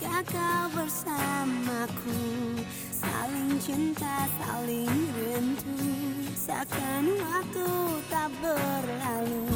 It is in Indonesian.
Jika kau bersamaku Saling cinta, saling rindu Seakan waktu tak berlalu.